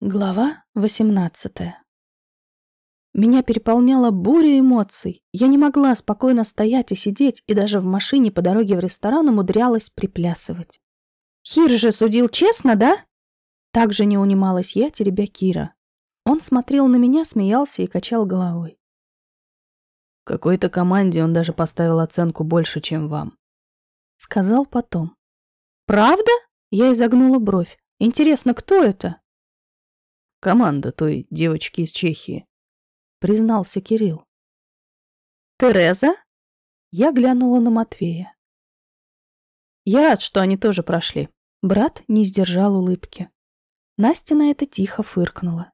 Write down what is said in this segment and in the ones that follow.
Глава 18 Меня переполняла буря эмоций. Я не могла спокойно стоять и сидеть, и даже в машине по дороге в ресторан умудрялась приплясывать. «Хир же судил честно, да?» Также не унималась я, теребя Кира. Он смотрел на меня, смеялся и качал головой. Какой-то команде он даже поставил оценку больше, чем вам. Сказал потом. «Правда?» Я изогнула бровь. «Интересно, кто это?» Команда той девочки из Чехии, признался Кирилл. Тереза? Я глянула на Матвея. Я рад, что они тоже прошли. Брат не сдержал улыбки. Настя на это тихо фыркнула.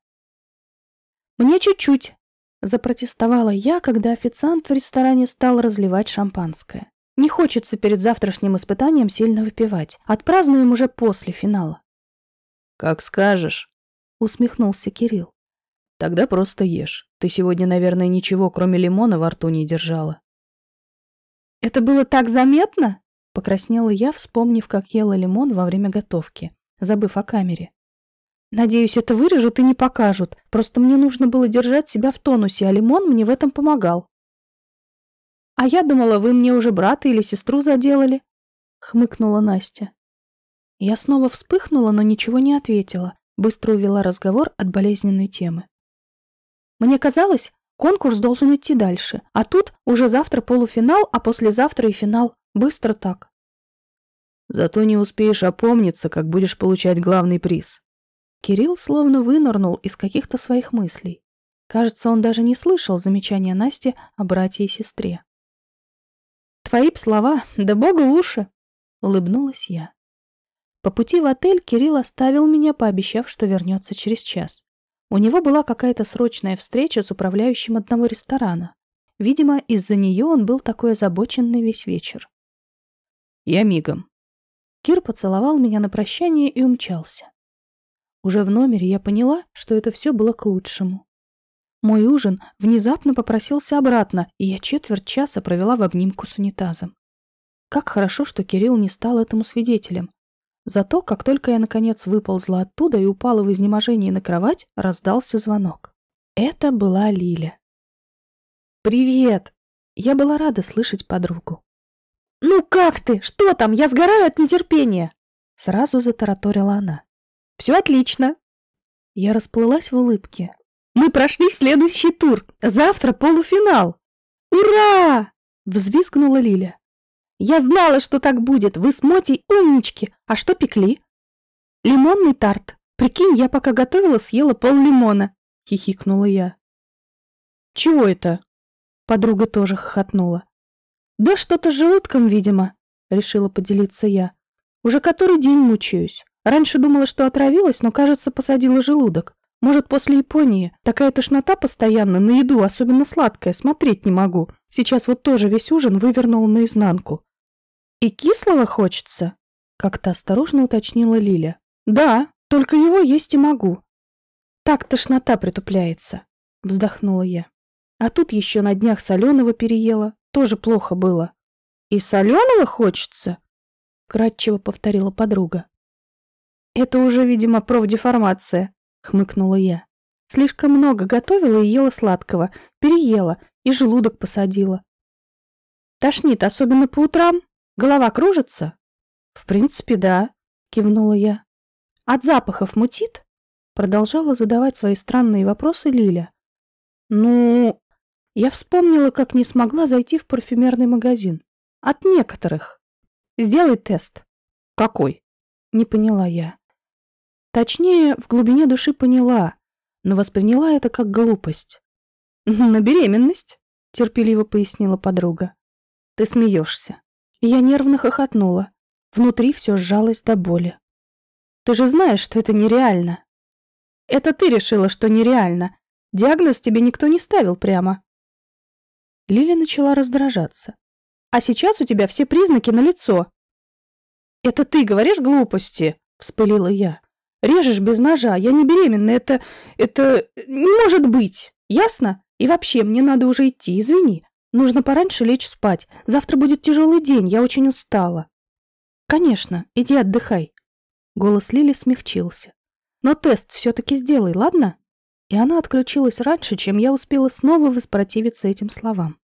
«Мне чуть-чуть», — запротестовала я, когда официант в ресторане стал разливать шампанское. «Не хочется перед завтрашним испытанием сильно выпивать. Отпразднуем уже после финала». «Как скажешь», усмехнулся Кирилл. Тогда просто ешь. Ты сегодня, наверное, ничего, кроме лимона, во рту не держала. Это было так заметно? Покраснела я, вспомнив, как ела лимон во время готовки, забыв о камере. Надеюсь, это вырежут и не покажут. Просто мне нужно было держать себя в тонусе, а лимон мне в этом помогал. А я думала, вы мне уже брата или сестру заделали, хмыкнула Настя. Я снова вспыхнула, но ничего не ответила, Быстро увела разговор от болезненной темы. Мне казалось, конкурс должен идти дальше, а тут уже завтра полуфинал, а послезавтра и финал. Быстро так. Зато не успеешь опомниться, как будешь получать главный приз. Кирилл словно вынырнул из каких-то своих мыслей. Кажется, он даже не слышал замечания Насти о брате и сестре. «Твои б слова, да бога уши!» — улыбнулась я. По пути в отель Кирилл оставил меня, пообещав, что вернется через час. У него была какая-то срочная встреча с управляющим одного ресторана. Видимо, из-за нее он был такой озабоченный весь вечер. «Я мигом». Кир поцеловал меня на прощание и умчался. Уже в номере я поняла, что это все было к лучшему. Мой ужин внезапно попросился обратно, и я четверть часа провела в обнимку с унитазом. Как хорошо, что Кирилл не стал этому свидетелем, Зато, как только я, наконец, выползла оттуда и упала в изнеможении на кровать, раздался звонок. Это была Лиля. «Привет!» Я была рада слышать подругу. «Ну как ты? Что там? Я сгораю от нетерпения!» Сразу затараторила она. «Все отлично!» Я расплылась в улыбке. «Мы прошли в следующий тур! Завтра полуфинал!» «Ура!» — взвизгнула Лиля. Я знала, что так будет. Вы с Мотей умнички. А что пекли? Лимонный тарт. Прикинь, я пока готовила, съела пол лимона. Хихикнула я. Чего это? Подруга тоже хохотнула. Да что-то с желудком, видимо, решила поделиться я. Уже который день мучаюсь. Раньше думала, что отравилась, но, кажется, посадила желудок. Может, после Японии. Такая тошнота постоянно на еду, особенно сладкая, смотреть не могу. Сейчас вот тоже весь ужин вывернула наизнанку. «И кислого хочется?» — как-то осторожно уточнила Лиля. «Да, только его есть и могу». «Так тошнота притупляется», — вздохнула я. «А тут еще на днях соленого переела. Тоже плохо было». «И соленого хочется?» — кратчево повторила подруга. «Это уже, видимо, профдеформация», хмыкнула я. Слишком много готовила и ела сладкого, переела и желудок посадила. Тошнит, особенно по утрам? Голова кружится? В принципе, да, кивнула я. От запахов мутит? Продолжала задавать свои странные вопросы Лиля. Ну, я вспомнила, как не смогла зайти в парфюмерный магазин. От некоторых. Сделай тест. Какой? Не поняла я. Точнее, в глубине души поняла, но восприняла это как глупость. «На беременность», — терпеливо пояснила подруга. «Ты смеешься». Я нервно хохотнула. Внутри все сжалось до боли. «Ты же знаешь, что это нереально». «Это ты решила, что нереально. Диагноз тебе никто не ставил прямо». Лиля начала раздражаться. «А сейчас у тебя все признаки налицо». «Это ты говоришь глупости?» — вспылила я. Режешь без ножа. Я не беременна. Это... это... не может быть. Ясно? И вообще, мне надо уже идти. Извини. Нужно пораньше лечь спать. Завтра будет тяжелый день. Я очень устала. Конечно. Иди отдыхай. Голос Лили смягчился. Но тест все-таки сделай, ладно? И она отключилась раньше, чем я успела снова воспротивиться этим словам.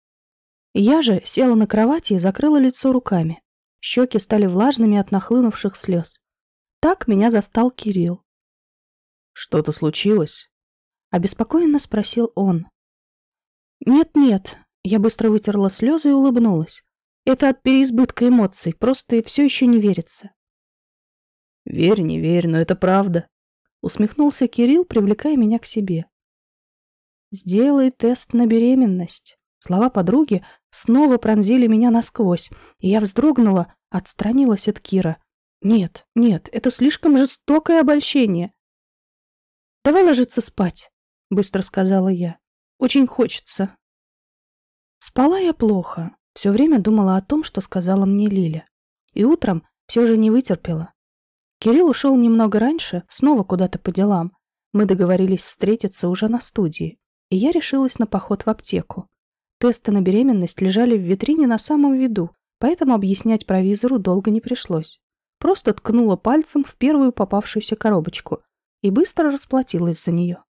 Я же села на кровати и закрыла лицо руками. Щеки стали влажными от нахлынувших слез. Так меня застал Кирилл. «Что-то случилось?» — обеспокоенно спросил он. «Нет-нет», — я быстро вытерла слезы и улыбнулась. «Это от переизбытка эмоций, просто все еще не верится». «Верь, не верь, но это правда», — усмехнулся Кирилл, привлекая меня к себе. «Сделай тест на беременность». Слова подруги снова пронзили меня насквозь, и я вздрогнула, отстранилась от Кира. «Нет, нет, это слишком жестокое обольщение». «Давай ложиться спать», — быстро сказала я. «Очень хочется». Спала я плохо, все время думала о том, что сказала мне Лиля. И утром все же не вытерпела. Кирилл ушел немного раньше, снова куда-то по делам. Мы договорились встретиться уже на студии, и я решилась на поход в аптеку. Тесты на беременность лежали в витрине на самом виду, поэтому объяснять провизору долго не пришлось. Просто ткнула пальцем в первую попавшуюся коробочку и быстро расплатилась за нее.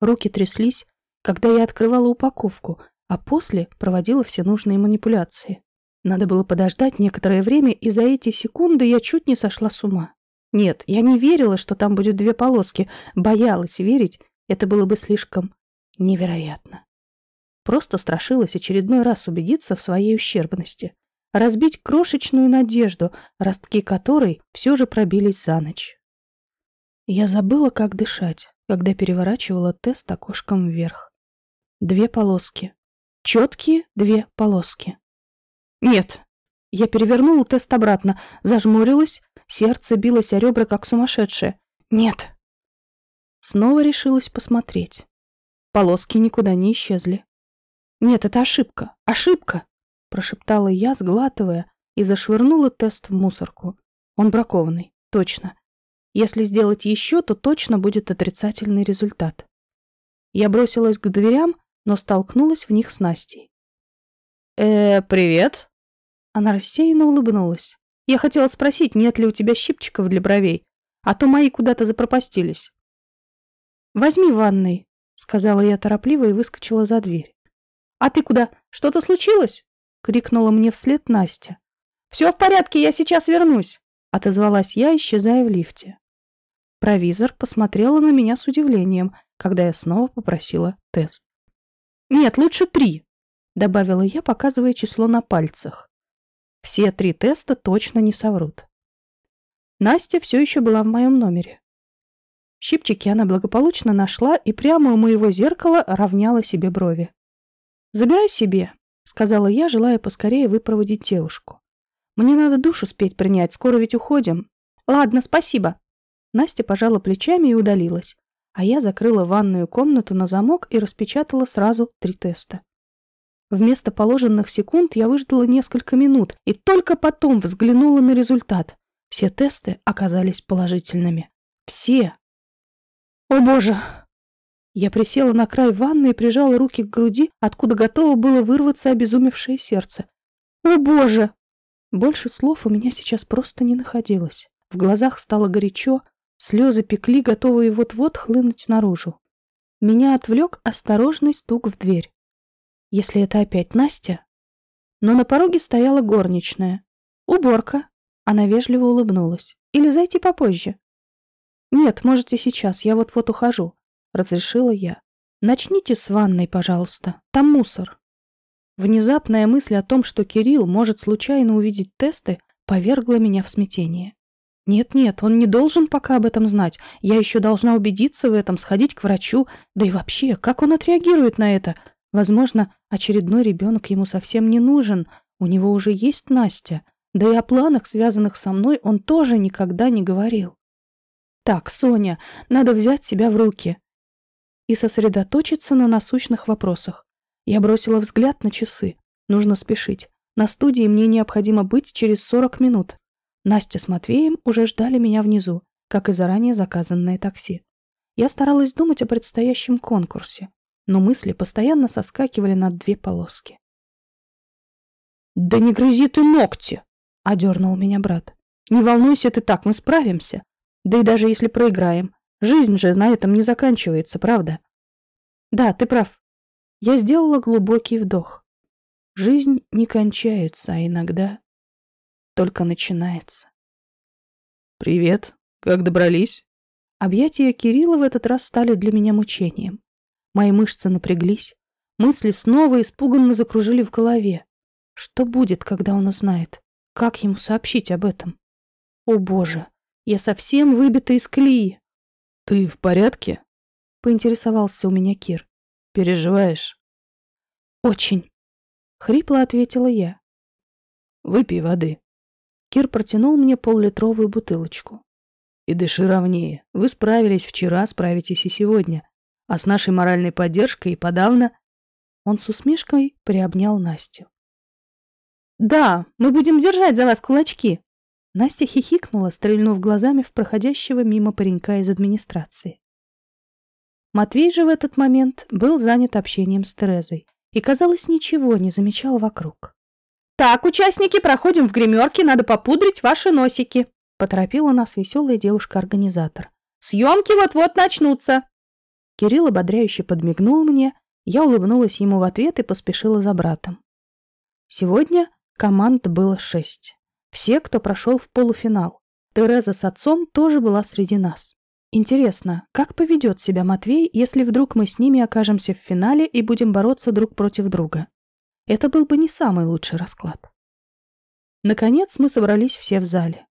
Руки тряслись, когда я открывала упаковку, а после проводила все нужные манипуляции. Надо было подождать некоторое время, и за эти секунды я чуть не сошла с ума. Нет, я не верила, что там будет две полоски, боялась верить, это было бы слишком невероятно. Просто страшилась очередной раз убедиться в своей ущербности, разбить крошечную надежду, ростки которой все же пробились за ночь. Я забыла, как дышать, когда переворачивала тест окошком вверх. Две полоски. Четкие две полоски. Нет. Я перевернула тест обратно, зажмурилась, сердце билось о ребра, как сумасшедшее. Нет. Снова решилась посмотреть. Полоски никуда не исчезли. «Нет, это ошибка! Ошибка!» — прошептала я, сглатывая, и зашвырнула тест в мусорку. Он бракованный, точно. Если сделать еще, то точно будет отрицательный результат. Я бросилась к дверям, но столкнулась в них с Настей. «Э, привет!» Она рассеянно улыбнулась. «Я хотела спросить, нет ли у тебя щипчиков для бровей, а то мои куда-то запропастились». «Возьми ванной», — сказала я торопливо и выскочила за дверь. «А ты куда? Что-то случилось?» — крикнула мне вслед Настя. «Все в порядке, я сейчас вернусь!» — отозвалась я, исчезая в лифте. Провизор посмотрела на меня с удивлением, когда я снова попросила тест. «Нет, лучше три!» — добавила я, показывая число на пальцах. Все три теста точно не соврут. Настя все еще была в моем номере. Щипчики она благополучно нашла и прямо у моего зеркала равняла себе брови. «Забирай себе», — сказала я, желая поскорее выпроводить девушку. «Мне надо душу спеть принять, скоро ведь уходим». «Ладно, спасибо». Настя пожала плечами и удалилась, а я закрыла ванную комнату на замок и распечатала сразу три теста. Вместо положенных секунд я выждала несколько минут и только потом взглянула на результат. Все тесты оказались положительными. Все. «О боже!» Я присела на край ванны и прижала руки к груди, откуда готово было вырваться обезумевшее сердце. «О, Боже!» Больше слов у меня сейчас просто не находилось. В глазах стало горячо, слезы пекли, готовые вот-вот хлынуть наружу. Меня отвлек осторожный стук в дверь. Если это опять Настя? Но на пороге стояла горничная. «Уборка!» Она вежливо улыбнулась. «Или зайти попозже?» «Нет, можете сейчас, я вот-вот ухожу разрешила я. Начните с ванной, пожалуйста. Там мусор. Внезапная мысль о том, что Кирилл может случайно увидеть тесты, повергла меня в смятение. Нет-нет, он не должен пока об этом знать. Я еще должна убедиться в этом, сходить к врачу. Да и вообще, как он отреагирует на это? Возможно, очередной ребенок ему совсем не нужен. У него уже есть Настя. Да и о планах, связанных со мной, он тоже никогда не говорил. Так, Соня, надо взять себя в руки и сосредоточиться на насущных вопросах. Я бросила взгляд на часы. Нужно спешить. На студии мне необходимо быть через 40 минут. Настя с Матвеем уже ждали меня внизу, как и заранее заказанное такси. Я старалась думать о предстоящем конкурсе, но мысли постоянно соскакивали на две полоски. «Да не грызи ты ногти!» — одернул меня брат. «Не волнуйся ты так, мы справимся. Да и даже если проиграем, Жизнь же на этом не заканчивается, правда? Да, ты прав. Я сделала глубокий вдох. Жизнь не кончается, а иногда только начинается. «Привет. Как добрались?» Объятия Кирилла в этот раз стали для меня мучением. Мои мышцы напряглись, мысли снова испуганно закружили в голове. Что будет, когда он узнает? Как ему сообщить об этом? О боже, я совсем выбита из колеи. «Ты в порядке?» — поинтересовался у меня Кир. «Переживаешь?» «Очень», — хрипло ответила я. «Выпей воды». Кир протянул мне поллитровую бутылочку. «И дыши ровнее. Вы справились вчера, справитесь и сегодня. А с нашей моральной поддержкой и подавно...» Он с усмешкой приобнял Настю. «Да, мы будем держать за вас кулачки!» Настя хихикнула, стрельнув глазами в проходящего мимо паренька из администрации. Матвей же в этот момент был занят общением с Терезой и, казалось, ничего не замечал вокруг. «Так, участники, проходим в гримерке, надо попудрить ваши носики», — поторопила нас веселая девушка-организатор. «Съемки вот-вот начнутся!» Кирилл ободряюще подмигнул мне, я улыбнулась ему в ответ и поспешила за братом. Сегодня команд было шесть. Все, кто прошел в полуфинал. Тереза с отцом тоже была среди нас. Интересно, как поведет себя Матвей, если вдруг мы с ними окажемся в финале и будем бороться друг против друга? Это был бы не самый лучший расклад. Наконец мы собрались все в зале.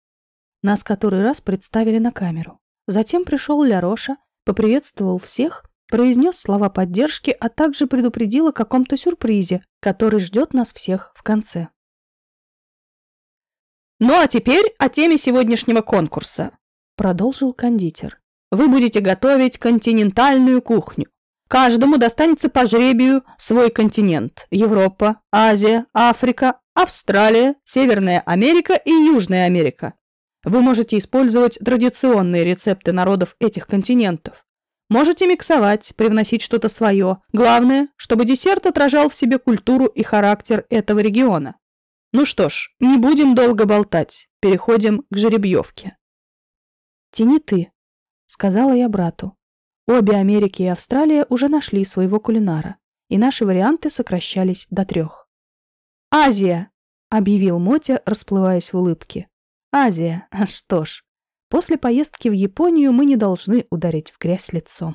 Нас который раз представили на камеру. Затем пришел Ля Роша, поприветствовал всех, произнес слова поддержки, а также предупредил о каком-то сюрпризе, который ждет нас всех в конце. «Ну а теперь о теме сегодняшнего конкурса», — продолжил кондитер. «Вы будете готовить континентальную кухню. Каждому достанется по жребию свой континент – Европа, Азия, Африка, Австралия, Северная Америка и Южная Америка. Вы можете использовать традиционные рецепты народов этих континентов. Можете миксовать, привносить что-то свое. Главное, чтобы десерт отражал в себе культуру и характер этого региона. Ну что ж, не будем долго болтать. Переходим к жеребьевке. «Тяни ты», — сказала я брату. Обе Америки и Австралия уже нашли своего кулинара, и наши варианты сокращались до трех. «Азия!» — объявил Мотя, расплываясь в улыбке. «Азия! Что ж, после поездки в Японию мы не должны ударить в грязь лицом».